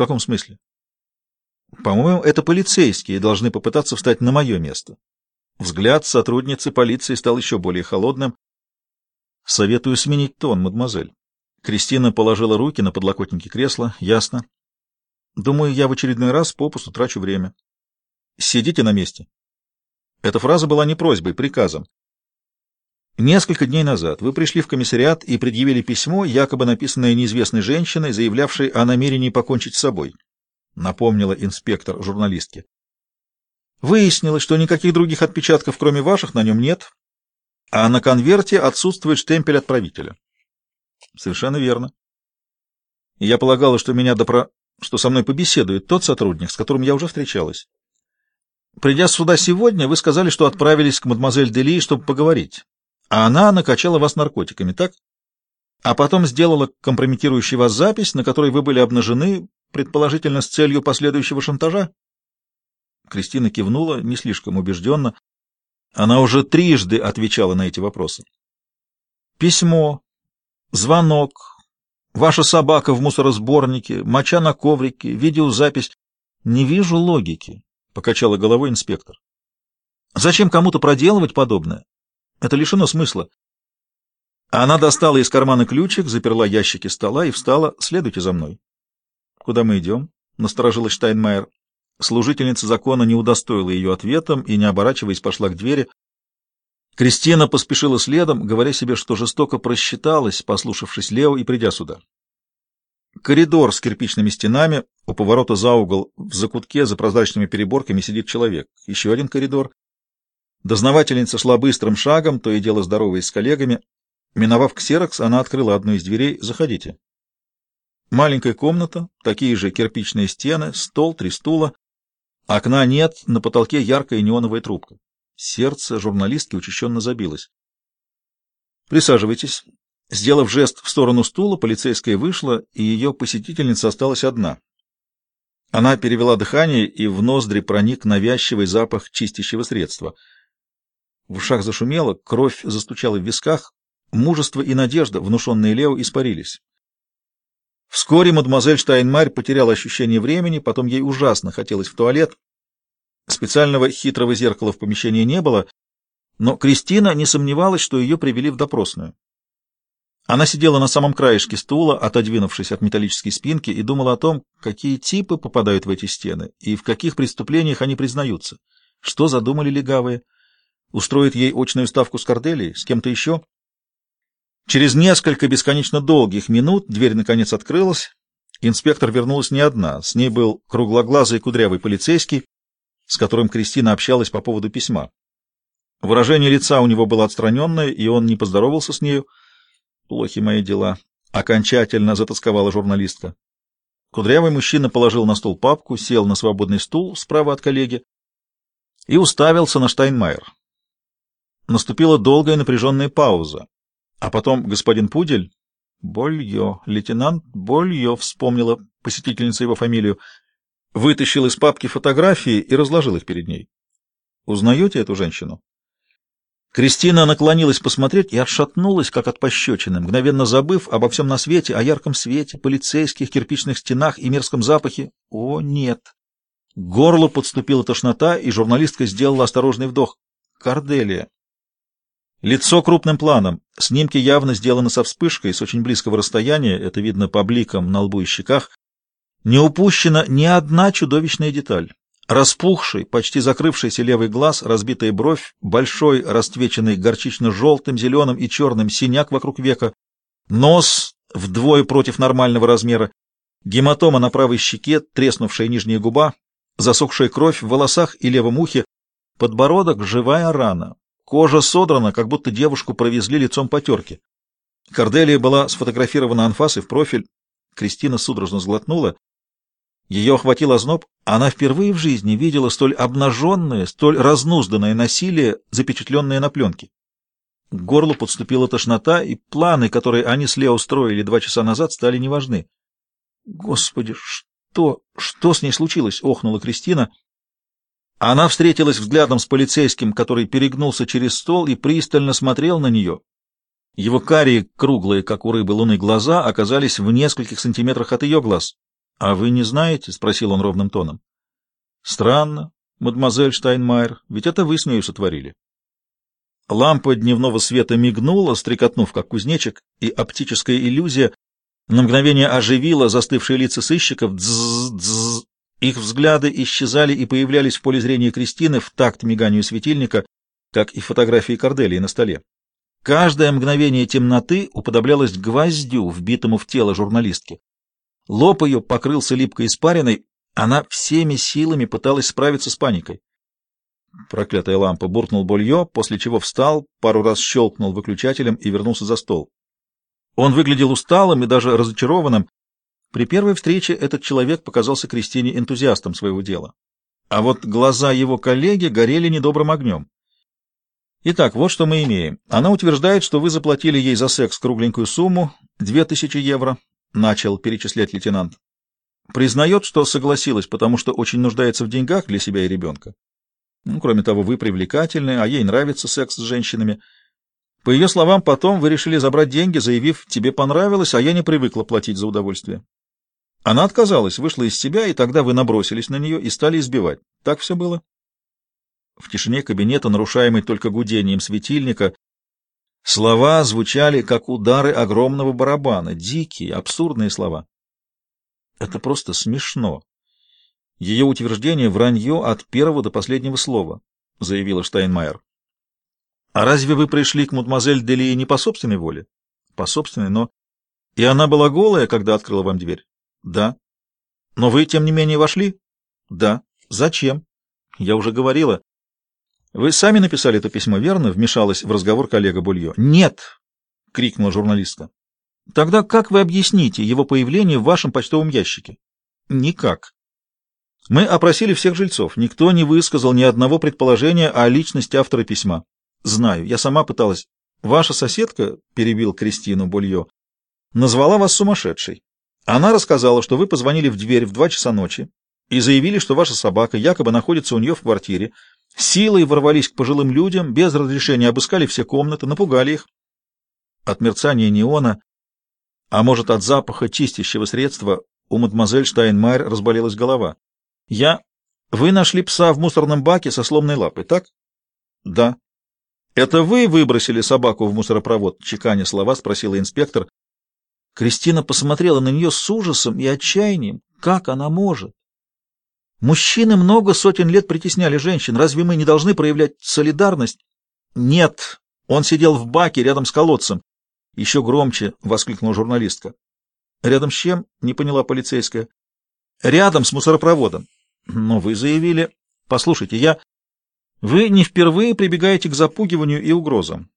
каком смысле? По-моему, это полицейские должны попытаться встать на мое место. Взгляд сотрудницы полиции стал еще более холодным. Советую сменить тон, мадемуазель. Кристина положила руки на подлокотники кресла. Ясно. Думаю, я в очередной раз попусту трачу время. Сидите на месте. Эта фраза была не просьбой, приказом. Несколько дней назад вы пришли в комиссариат и предъявили письмо, якобы написанное неизвестной женщиной, заявлявшей о намерении покончить с собой, напомнила инспектор журналистке. Выяснилось, что никаких других отпечатков, кроме ваших, на нем нет, а на конверте отсутствует штемпель отправителя. Совершенно верно. Я полагала, что меня допро... что со мной побеседует тот сотрудник, с которым я уже встречалась. Придя сюда сегодня, вы сказали, что отправились к мадемуазель Дели, чтобы поговорить а она накачала вас наркотиками, так? А потом сделала компрометирующую вас запись, на которой вы были обнажены, предположительно с целью последующего шантажа? Кристина кивнула, не слишком убежденно. Она уже трижды отвечала на эти вопросы. Письмо, звонок, ваша собака в мусоросборнике, моча на коврике, видеозапись. Не вижу логики, — покачала головой инспектор. Зачем кому-то проделывать подобное? Это лишено смысла. Она достала из кармана ключик, заперла ящики стола и встала. «Следуйте за мной». «Куда мы идем?» — насторожилась Штайнмайер. Служительница закона не удостоила ее ответом и, не оборачиваясь, пошла к двери. Кристина поспешила следом, говоря себе, что жестоко просчиталась, послушавшись Лео и придя сюда. Коридор с кирпичными стенами, у поворота за угол, в закутке за прозрачными переборками сидит человек. Еще один коридор. Дознавательница шла быстрым шагом, то и дело здороваясь с коллегами. Миновав ксерокс, она открыла одну из дверей. «Заходите». Маленькая комната, такие же кирпичные стены, стол, три стула. Окна нет, на потолке яркая неоновая трубка. Сердце журналистки учащенно забилось. «Присаживайтесь». Сделав жест в сторону стула, полицейская вышла, и ее посетительница осталась одна. Она перевела дыхание, и в ноздри проник навязчивый запах чистящего средства — в ушах зашумело, кровь застучала в висках, мужество и надежда, внушенные Лео, испарились. Вскоре мадемуазель Штайнмарь потеряла ощущение времени, потом ей ужасно хотелось в туалет. Специального хитрого зеркала в помещении не было, но Кристина не сомневалась, что ее привели в допросную. Она сидела на самом краешке стула, отодвинувшись от металлической спинки, и думала о том, какие типы попадают в эти стены и в каких преступлениях они признаются. Что задумали легавые? Устроит ей очную ставку с Корделией, с кем-то еще? Через несколько бесконечно долгих минут дверь наконец открылась. Инспектор вернулась не одна. С ней был круглоглазый кудрявый полицейский, с которым Кристина общалась по поводу письма. Выражение лица у него было отстраненное, и он не поздоровался с нею. «Плохи мои дела», — окончательно затасковала журналистка. Кудрявый мужчина положил на стол папку, сел на свободный стул справа от коллеги и уставился на Штайнмайер. Наступила долгая напряженная пауза. А потом господин Пудель... Больё, лейтенант Больё, вспомнила посетительница его фамилию, вытащил из папки фотографии и разложил их перед ней. Узнаете эту женщину? Кристина наклонилась посмотреть и отшатнулась, как от пощечины, мгновенно забыв обо всем на свете, о ярком свете, полицейских, кирпичных стенах и мерзком запахе. О, нет! К горлу подступила тошнота, и журналистка сделала осторожный вдох. Корделия. Лицо крупным планом. Снимки явно сделаны со вспышкой, с очень близкого расстояния, это видно по бликам на лбу и щеках. Не упущена ни одна чудовищная деталь. Распухший, почти закрывшийся левый глаз, разбитая бровь, большой, расцвеченный горчично-желтым, зеленым и черным синяк вокруг века, нос вдвое против нормального размера, гематома на правой щеке, треснувшая нижняя губа, засохшая кровь в волосах и левом ухе, подбородок — живая рана, Кожа содрана, как будто девушку провезли лицом по терке. Корделия была сфотографирована анфасой в профиль. Кристина судорожно сглотнула. Ее охватил озноб. Она впервые в жизни видела столь обнаженное, столь разнузданное насилие, запечатленное на пленке. К горлу подступила тошнота, и планы, которые они с Лео строили два часа назад, стали неважны. «Господи, что, что с ней случилось?» — охнула Кристина. Она встретилась взглядом с полицейским, который перегнулся через стол и пристально смотрел на нее. Его карие, круглые, как у рыбы луны, глаза оказались в нескольких сантиметрах от ее глаз. «А вы не знаете?» — спросил он ровным тоном. «Странно, мадемуазель Штайнмайер, ведь это вы с нею сотворили». Лампа дневного света мигнула, стрекотнув, как кузнечик, и оптическая иллюзия на мгновение оживила застывшие лица сыщиков. Дз -дз. Их взгляды исчезали и появлялись в поле зрения Кристины в такт миганию светильника, как и фотографии Корделии на столе. Каждое мгновение темноты уподоблялось гвоздю, вбитому в тело журналистки. Лоб ее покрылся липкой испариной, она всеми силами пыталась справиться с паникой. Проклятая лампа буркнул Болье, после чего встал, пару раз щелкнул выключателем и вернулся за стол. Он выглядел усталым и даже разочарованным. При первой встрече этот человек показался Кристине энтузиастом своего дела. А вот глаза его коллеги горели недобрым огнем. Итак, вот что мы имеем. Она утверждает, что вы заплатили ей за секс кругленькую сумму, 2000 евро, начал перечислять лейтенант. Признает, что согласилась, потому что очень нуждается в деньгах для себя и ребенка. Ну, кроме того, вы привлекательны, а ей нравится секс с женщинами. По ее словам, потом вы решили забрать деньги, заявив, тебе понравилось, а я не привыкла платить за удовольствие. Она отказалась, вышла из себя, и тогда вы набросились на нее и стали избивать. Так все было? В тишине кабинета, нарушаемой только гудением светильника, слова звучали, как удары огромного барабана, дикие, абсурдные слова. Это просто смешно. Ее утверждение — вранье от первого до последнего слова, — заявила Штайнмайер. — А разве вы пришли к мадемуазель Делии не по собственной воле? — По собственной, но... — И она была голая, когда открыла вам дверь? — Да. — Но вы, тем не менее, вошли? — Да. — Зачем? — Я уже говорила. — Вы сами написали это письмо, верно? — вмешалась в разговор коллега Булье. — Нет! — крикнула журналистка. — Тогда как вы объясните его появление в вашем почтовом ящике? — Никак. Мы опросили всех жильцов. Никто не высказал ни одного предположения о личности автора письма. Знаю, я сама пыталась. Ваша соседка, перебил Кристину Булье, назвала вас сумасшедшей. Она рассказала, что вы позвонили в дверь в два часа ночи и заявили, что ваша собака якобы находится у нее в квартире. Силой ворвались к пожилым людям, без разрешения обыскали все комнаты, напугали их. От мерцания неона, а может от запаха чистящего средства, у мадемуазель Штайнмайер разболелась голова. Я... Вы нашли пса в мусорном баке со сломанной лапой, так? Да. Это вы выбросили собаку в мусоропровод? Чеканя слова спросила инспектор. Кристина посмотрела на нее с ужасом и отчаянием. Как она может? Мужчины много сотен лет притесняли женщин. Разве мы не должны проявлять солидарность? Нет. Он сидел в баке рядом с колодцем. Еще громче воскликнула журналистка. Рядом с чем? Не поняла полицейская. Рядом с мусоропроводом. Но вы заявили... Послушайте, я... Вы не впервые прибегаете к запугиванию и угрозам.